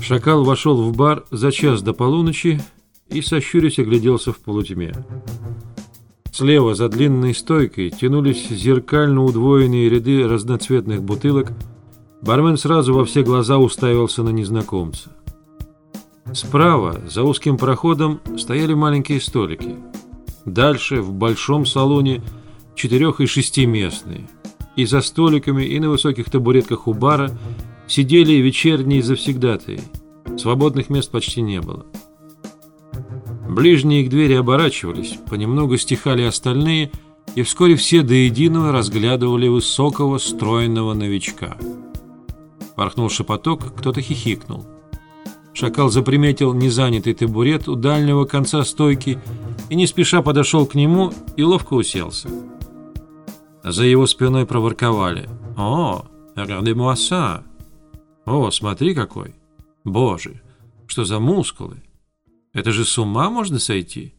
Шакал вошел в бар за час до полуночи и, сощурясь, огляделся в полутьме. Слева, за длинной стойкой, тянулись зеркально удвоенные ряды разноцветных бутылок. Бармен сразу во все глаза уставился на незнакомца. Справа, за узким проходом, стояли маленькие столики. Дальше, в большом салоне, четырех- и шестиместные. И за столиками, и на высоких табуретках у бара сидели вечерние завсегдатые – Свободных мест почти не было. Ближние к двери оборачивались, понемногу стихали остальные, и вскоре все до единого разглядывали высокого, стройного новичка. Порхнул шепоток, кто-то хихикнул. Шакал заприметил незанятый табурет у дальнего конца стойки и не спеша подошел к нему и ловко уселся. За его спиной проворковали. «О, regardez-moi! О, смотри какой!» Боже, что за мускулы! Это же с ума можно сойти?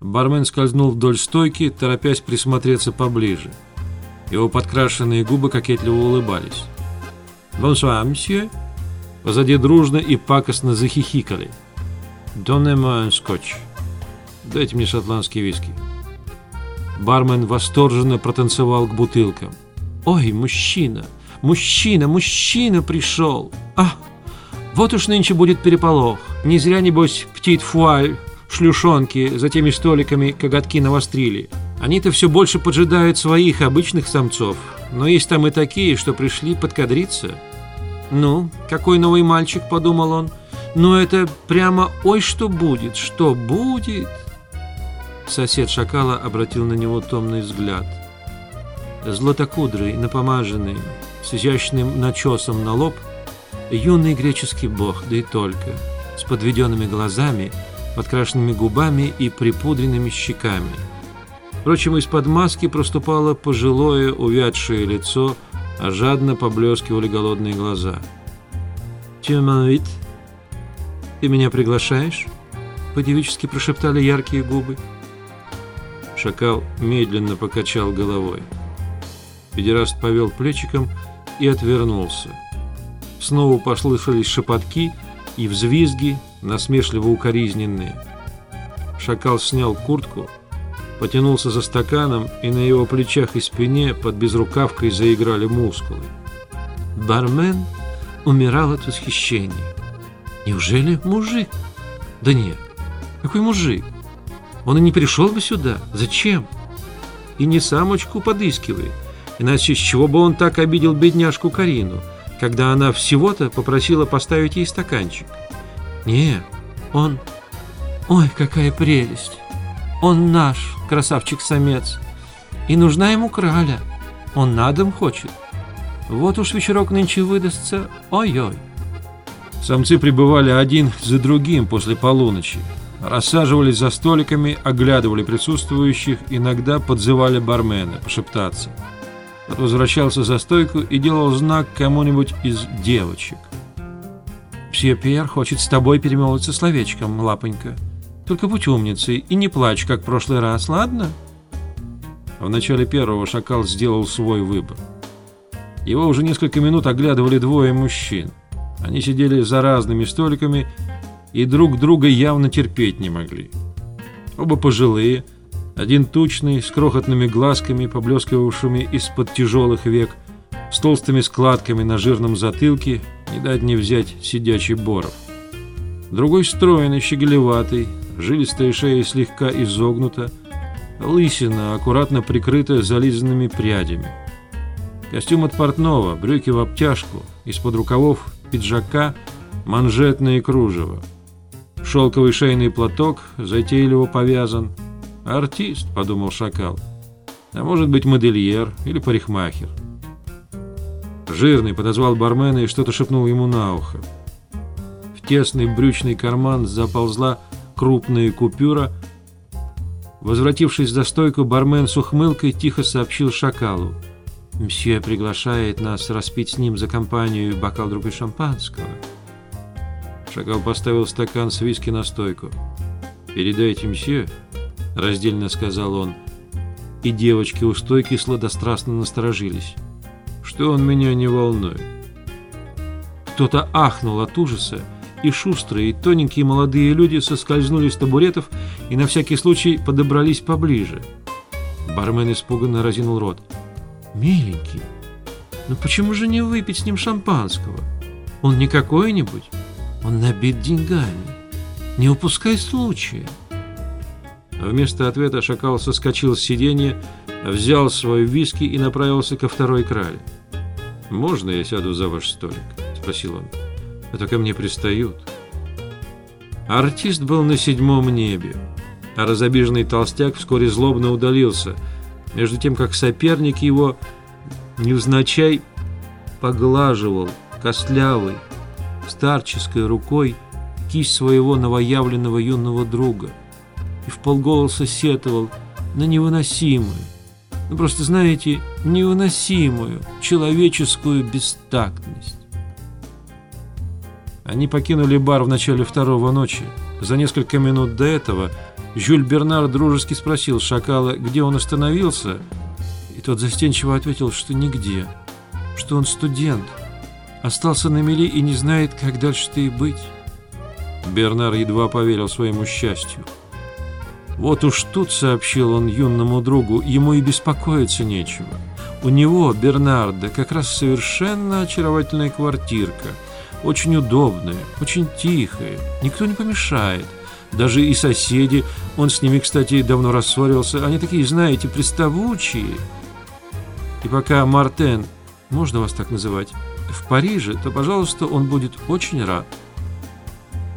Бармен скользнул вдоль стойки, торопясь присмотреться поближе. Его подкрашенные губы кокетливо улыбались. «Бонсуа, мсье!» Позади дружно и пакостно захихикали. «Донне-moi скотч!» «Дайте мне шотландский виски!» Бармен восторженно протанцевал к бутылкам. «Ой, мужчина! Мужчина! Мужчина пришел! Ах!» Вот уж нынче будет переполох. Не зря, небось, птит фуаль, шлюшонки за теми столиками коготки навострили. Они-то все больше поджидают своих обычных самцов. Но есть там и такие, что пришли подкадриться. «Ну, какой новый мальчик», — подумал он. «Ну, это прямо ой, что будет, что будет?» Сосед шакала обратил на него томный взгляд. Златокудрый, напомаженный, с изящным начесом на лоб — юный греческий бог, да и только, с подведенными глазами, подкрашенными губами и припудренными щеками. Впрочем, из-под маски проступало пожилое, увядшее лицо, а жадно поблескивали голодные глаза. «Тюманвит, ты меня приглашаешь?» По-девически прошептали яркие губы. Шакал медленно покачал головой. Педераст повел плечиком и отвернулся. Снова послышались шепотки и взвизги, насмешливо укоризненные. Шакал снял куртку, потянулся за стаканом, и на его плечах и спине под безрукавкой заиграли мускулы. Бармен умирал от восхищения. Неужели мужик? Да нет, какой мужик? Он и не пришел бы сюда. Зачем? И не самочку подыскивает. Иначе с чего бы он так обидел бедняжку Карину? Когда она всего-то попросила поставить ей стаканчик. Не, он... Ой, какая прелесть! Он наш, красавчик-самец. И нужна ему краля. Он на дом хочет. Вот уж вечерок нынче выдастся. Ой-ой. Самцы прибывали один за другим после полуночи. Рассаживались за столиками, оглядывали присутствующих, иногда подзывали бармена пошептаться возвращался за стойку и делал знак кому-нибудь из девочек. «Псье Пьер хочет с тобой перемолвиться словечком, лапонька. Только будь умницей и не плачь, как в прошлый раз, ладно?» В начале первого шакал сделал свой выбор. Его уже несколько минут оглядывали двое мужчин. Они сидели за разными столиками и друг друга явно терпеть не могли. Оба пожилые – один тучный, с крохотными глазками, поблескивавшими из-под тяжелых век, с толстыми складками на жирном затылке, не дать не взять сидячий боров. Другой стройный, щеголеватый, жилистая шея слегка изогнута, лысина аккуратно прикрыта зализанными прядями. Костюм от портного, брюки в обтяжку, из-под рукавов пиджака манжетное кружево. Шелковый шейный платок затейливо повязан – «Артист», — подумал шакал. «А может быть, модельер или парикмахер». Жирный подозвал бармена и что-то шепнул ему на ухо. В тесный брючный карман заползла крупная купюра. Возвратившись за стойку, бармен с ухмылкой тихо сообщил шакалу. «Мсье приглашает нас распить с ним за компанию бокал другой шампанского». Шакал поставил стакан с виски на стойку. «Передайте мсье», — раздельно сказал он, и девочки у стойки сладострастно насторожились. «Что он меня не волнует?» Кто-то ахнул от ужаса, и шустрые, и тоненькие молодые люди соскользнули с табуретов и на всякий случай подобрались поближе. Бармен испуганно разинул рот. «Миленький, ну почему же не выпить с ним шампанского? Он не какой-нибудь, он набит деньгами. Не упускай случая». Вместо ответа шакал соскочил с сиденья, взял свой виски и направился ко второй крале. «Можно я сяду за ваш столик?» – спросил он это ко мне пристают. Артист был на седьмом небе, а разобиженный толстяк вскоре злобно удалился, между тем как соперник его невзначай поглаживал костлявой, старческой рукой кисть своего новоявленного юного друга и в полголоса сетовал на невыносимую, ну просто знаете, невыносимую человеческую бестактность. Они покинули бар в начале второго ночи. За несколько минут до этого Жюль Бернар дружески спросил Шакала, где он остановился, и тот застенчиво ответил, что нигде, что он студент, остался на мели и не знает, как дальше-то и быть. Бернар едва поверил своему счастью. Вот уж тут, сообщил он юному другу, ему и беспокоиться нечего. У него, Бернарда, как раз совершенно очаровательная квартирка – очень удобные, очень тихие, никто не помешает. Даже и соседи, он с ними, кстати, давно рассорился, они такие, знаете, приставучие. И пока Мартен, можно вас так называть, в Париже, то, пожалуйста, он будет очень рад.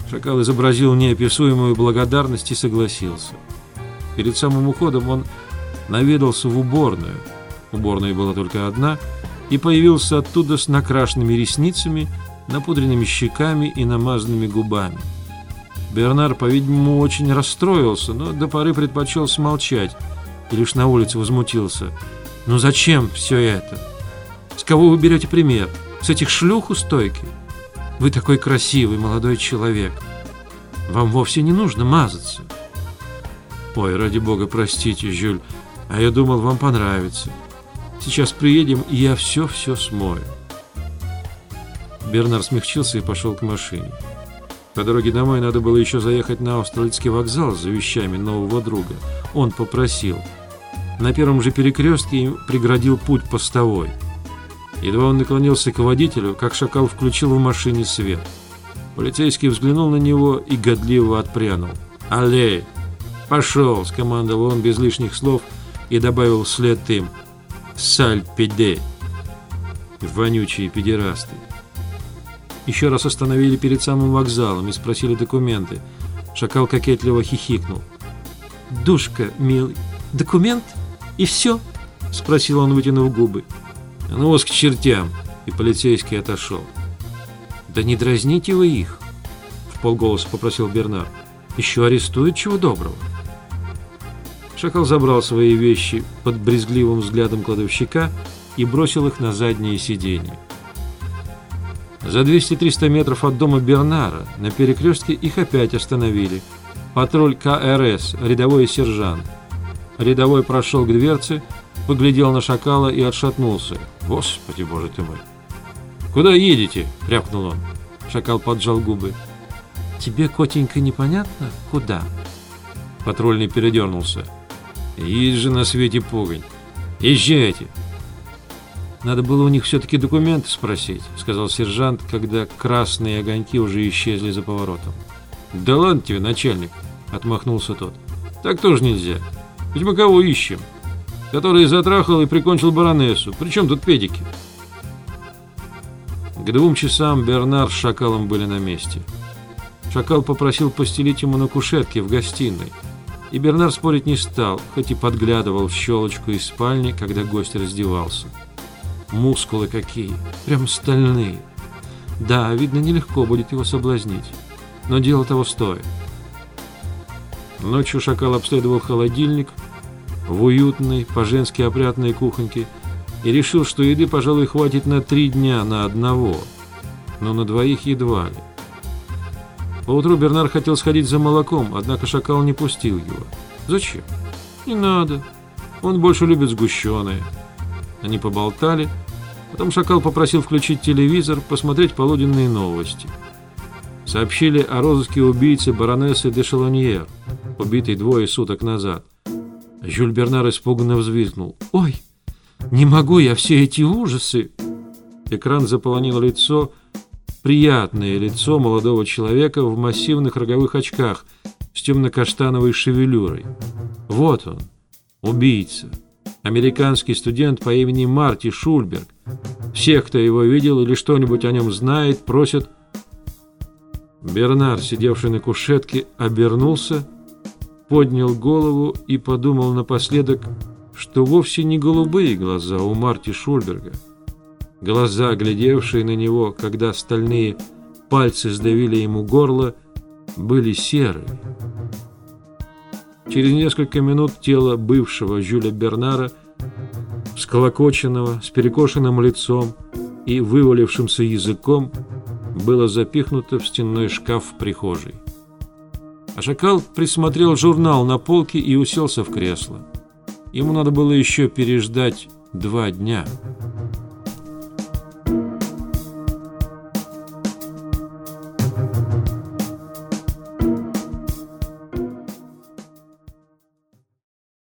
Шакал изобразил неописуемую благодарность и согласился. Перед самым уходом он наведался в уборную. Уборная была только одна, и появился оттуда с накрашенными ресницами напудренными щеками и намазанными губами. Бернар, по-видимому, очень расстроился, но до поры предпочел смолчать и лишь на улице возмутился. «Ну зачем все это? С кого вы берете пример? С этих шлюх у стойки? Вы такой красивый молодой человек. Вам вовсе не нужно мазаться». «Ой, ради бога, простите, Жюль, а я думал, вам понравится. Сейчас приедем, и я все-все смою». Бернар смягчился и пошел к машине. По дороге домой надо было еще заехать на Австралийский вокзал за вещами нового друга. Он попросил. На первом же перекрестке им преградил путь постовой. Едва он наклонился к водителю, как шакал включил в машине свет. Полицейский взглянул на него и годливо отпрянул. «Алле! Пошел!» – скомандовал он без лишних слов и добавил вслед им. «Сальпиде!» Вонючие педерасты. Еще раз остановили перед самым вокзалом и спросили документы. Шакал кокетливо хихикнул. «Душка, милый, документ? И все?» — спросил он, вытянув губы. «Ну вас к чертям!» — и полицейский отошел. «Да не дразните вы их!» — в полголоса попросил Бернар. «Еще арестуют чего доброго!» Шакал забрал свои вещи под брезгливым взглядом кладовщика и бросил их на заднее сиденье. За 200-300 метров от дома Бернара на перекрестке их опять остановили. Патруль КРС, рядовой сержант. Рядовой прошел к дверце, поглядел на шакала и отшатнулся. «Господи, боже ты мой!» «Куда едете?» — рявкнул он. Шакал поджал губы. «Тебе, котенька, непонятно? Куда?» Патрульный передернулся. «Есть же на свете погонь! Езжайте!» Надо было у них все-таки документы спросить, сказал сержант, когда красные огоньки уже исчезли за поворотом. Да ладно тебе, начальник, отмахнулся тот. Так тоже нельзя. Ведь мы кого ищем? Который затрахал и прикончил баронессу. Причем тут педики? К двум часам Бернар с Шакалом были на месте. Шакал попросил постелить ему на кушетке в гостиной. И Бернар спорить не стал, хоть и подглядывал в щелочку из спальни, когда гость раздевался. Мускулы какие, прям стальные. Да, видно, нелегко будет его соблазнить, но дело того стоит. Ночью шакал обследовал холодильник в уютной, по-женски опрятной кухоньке и решил, что еды, пожалуй, хватит на три дня на одного, но на двоих едва ли. Поутру Бернар хотел сходить за молоком, однако шакал не пустил его. Зачем? Не надо. Он больше любит сгущенные. Они поболтали, потом шакал попросил включить телевизор, посмотреть полуденные новости. Сообщили о розыске убийцы баронессы де Шалоньер, убитой двое суток назад. Жюль Бернар испуганно взвизгнул. «Ой, не могу я все эти ужасы!» Экран заполонил лицо, приятное лицо молодого человека в массивных роговых очках с темно-каштановой шевелюрой. Вот он, убийца, американский студент по имени Марти Шульберг. Всех, кто его видел или что-нибудь о нем знает, просят... Бернар, сидевший на кушетке, обернулся поднял голову и подумал напоследок, что вовсе не голубые глаза у Марти Шульберга. Глаза, глядевшие на него, когда стальные пальцы сдавили ему горло, были серые. Через несколько минут тело бывшего Жюля Бернара, сколокоченного, с перекошенным лицом и вывалившимся языком, было запихнуто в стенной шкаф в прихожей. Шакал присмотрел журнал на полке и уселся в кресло. Ему надо было еще переждать два дня –